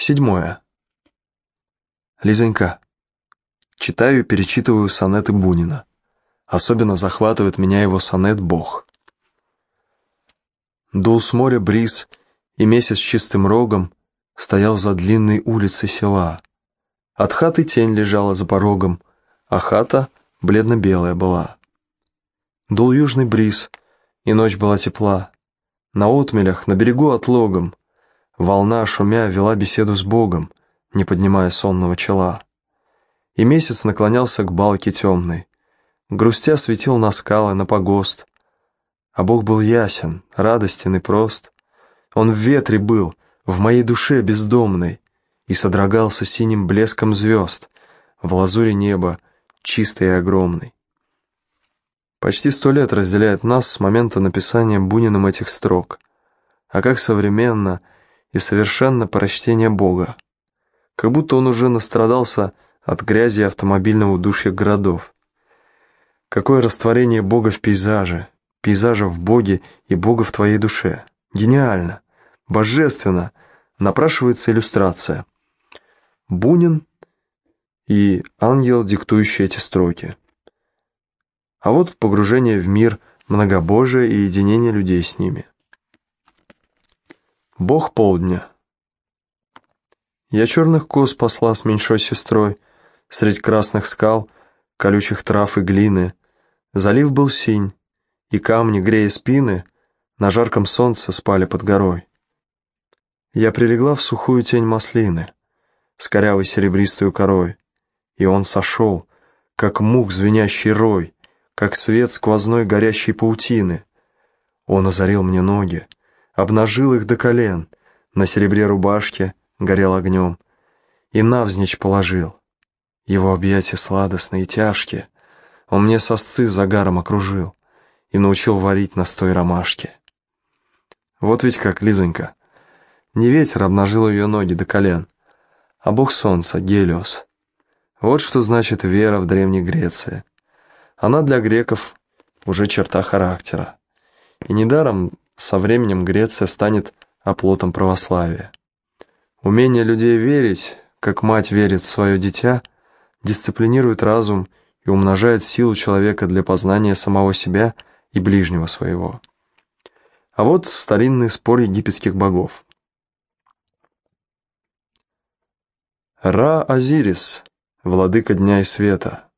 Седьмое. Лизонька. Читаю и перечитываю сонеты Бунина. Особенно захватывает меня его сонет «Бог». Дул с моря бриз, и месяц чистым рогом стоял за длинной улицей села. От хаты тень лежала за порогом, а хата бледно-белая была. Дул южный бриз, и ночь была тепла. На отмелях, на берегу отлогом, волна, шумя, вела беседу с Богом, не поднимая сонного чела. И месяц наклонялся к балке темной, грустя светил на скалы, на погост. А Бог был ясен, радостен и прост. Он в ветре был, в моей душе бездомной, и содрогался синим блеском звезд в лазуре неба, чистой и огромной. Почти сто лет разделяет нас с момента написания Буниным этих строк. А как современно и совершенно прочтение Бога. Как будто он уже настрадался от грязи автомобильного удушья городов. Какое растворение Бога в пейзаже, пейзажа в Боге и Бога в твоей душе. Гениально, божественно, напрашивается иллюстрация. Бунин и ангел, диктующий эти строки. А вот погружение в мир, многобожие и единение людей с ними. Бог полдня. Я черных коз посла с меньшой сестрой, Средь красных скал, колючих трав и глины. Залив был синь, и камни, грея спины, На жарком солнце спали под горой. Я прилегла в сухую тень маслины, С корявой серебристой корой, И он сошел, как мух звенящий рой, как свет сквозной горящей паутины. Он озарил мне ноги, обнажил их до колен, на серебре рубашки горел огнем, и навзничь положил. Его объятия сладостные и тяжкие, он мне сосцы загаром окружил и научил варить настой ромашки. Вот ведь как, Лизонька, не ветер обнажил ее ноги до колен, а бог солнца, Гелиос. Вот что значит вера в Древней Греции. Она для греков уже черта характера. И недаром со временем Греция станет оплотом православия. Умение людей верить, как мать верит в свое дитя, дисциплинирует разум и умножает силу человека для познания самого себя и ближнего своего. А вот старинный спор египетских богов. Ра-Азирис, владыка дня и света,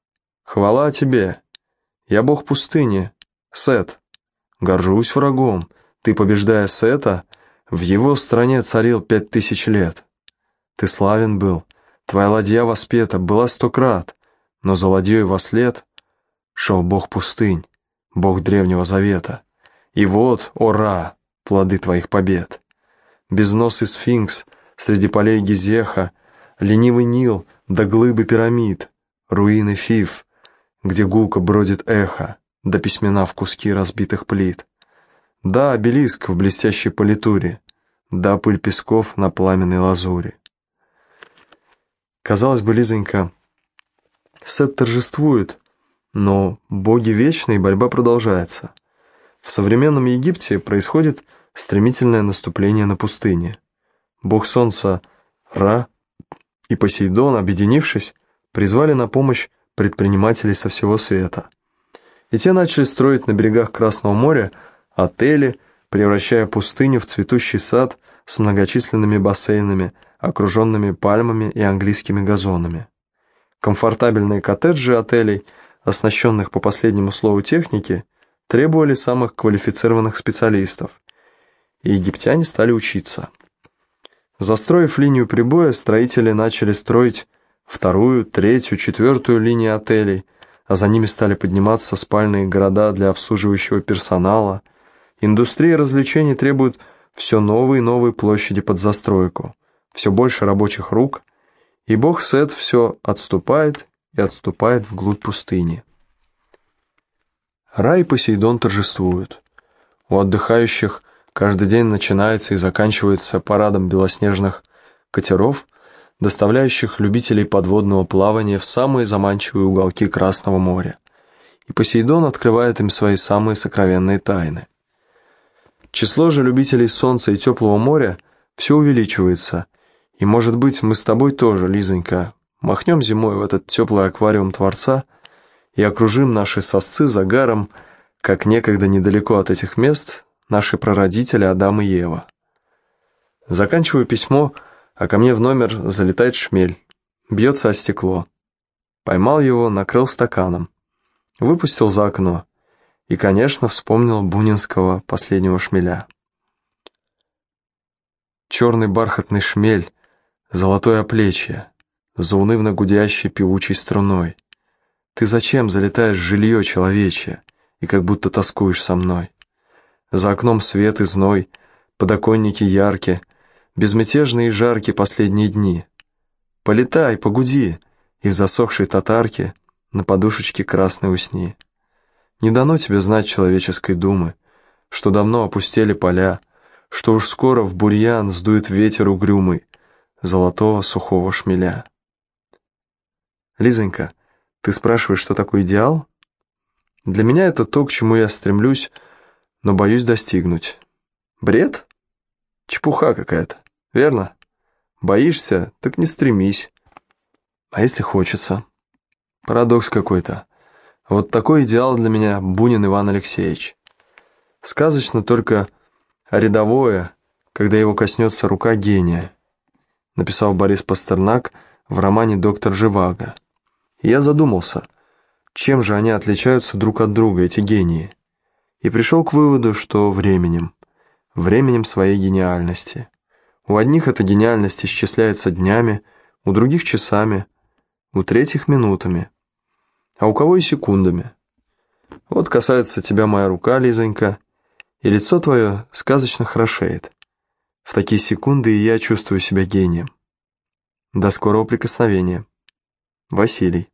хвала тебе, я бог пустыни, Сет. Горжусь врагом. Ты, побеждая Сета, в его стране царил пять тысяч лет. Ты славен был, твоя ладья воспета была сто крат, но за ладьей во след шел бог пустынь, бог древнего завета. И вот, ора, плоды твоих побед. Безносый сфинкс среди полей Гизеха, ленивый Нил до глыбы пирамид, руины Фиф, где гулко бродит эхо, до письмена в куски разбитых плит. Да, обелиск в блестящей политуре, да, пыль песков на пламенной лазуре. Казалось бы, Лизонька, Сет торжествует, но боги вечны, и борьба продолжается. В современном Египте происходит стремительное наступление на пустыне. Бог солнца Ра и Посейдон, объединившись, призвали на помощь предпринимателей со всего света. И те начали строить на берегах Красного моря отели, превращая пустыню в цветущий сад с многочисленными бассейнами, окруженными пальмами и английскими газонами. Комфортабельные коттеджи отелей, оснащенных по последнему слову техники, требовали самых квалифицированных специалистов, и египтяне стали учиться. Застроив линию прибоя, строители начали строить вторую, третью, четвертую линии отелей, а за ними стали подниматься спальные города для обслуживающего персонала. Индустрия развлечений требует все новые и новые площади под застройку, все больше рабочих рук, и бог Сет все отступает и отступает вглубь пустыни. Рай и Посейдон торжествуют. У отдыхающих каждый день начинается и заканчивается парадом белоснежных катеров, доставляющих любителей подводного плавания в самые заманчивые уголки Красного моря, и Посейдон открывает им свои самые сокровенные тайны. Число же любителей солнца и теплого моря все увеличивается, И, может быть, мы с тобой тоже, Лизонька, махнем зимой в этот теплый аквариум Творца и окружим наши сосцы загаром, как некогда недалеко от этих мест наши прародители Адам и Ева. Заканчиваю письмо, а ко мне в номер залетает шмель, бьется о стекло. Поймал его, накрыл стаканом, выпустил за окно и, конечно, вспомнил бунинского последнего шмеля. Черный бархатный шмель, золотое оплечье, заунывно гудящей певучей струной. Ты зачем залетаешь в жилье человечье и как будто тоскуешь со мной? За окном свет и зной, подоконники яркие, безмятежные и жаркие последние дни. Полетай, погуди, и в засохшей татарке на подушечке красной усни. Не дано тебе знать человеческой думы, что давно опустели поля, что уж скоро в бурьян сдует ветер угрюмый золотого сухого шмеля. Лизонька, ты спрашиваешь, что такое идеал? Для меня это то, к чему я стремлюсь, но боюсь достигнуть. Бред? Чепуха какая-то, верно? Боишься, так не стремись. А если хочется? Парадокс какой-то. Вот такой идеал для меня Бунин Иван Алексеевич. Сказочно только рядовое, когда его коснется рука гения, написал Борис Пастернак в романе «Доктор Живаго». Я задумался, чем же они отличаются друг от друга, эти гении, и пришел к выводу, что временем, временем своей гениальности. У одних эта гениальность исчисляется днями, у других часами, у третьих минутами, а у кого и секундами. Вот касается тебя моя рука, Лизонька, и лицо твое сказочно хорошеет. В такие секунды и я чувствую себя гением. До скорого прикосновения. Василий.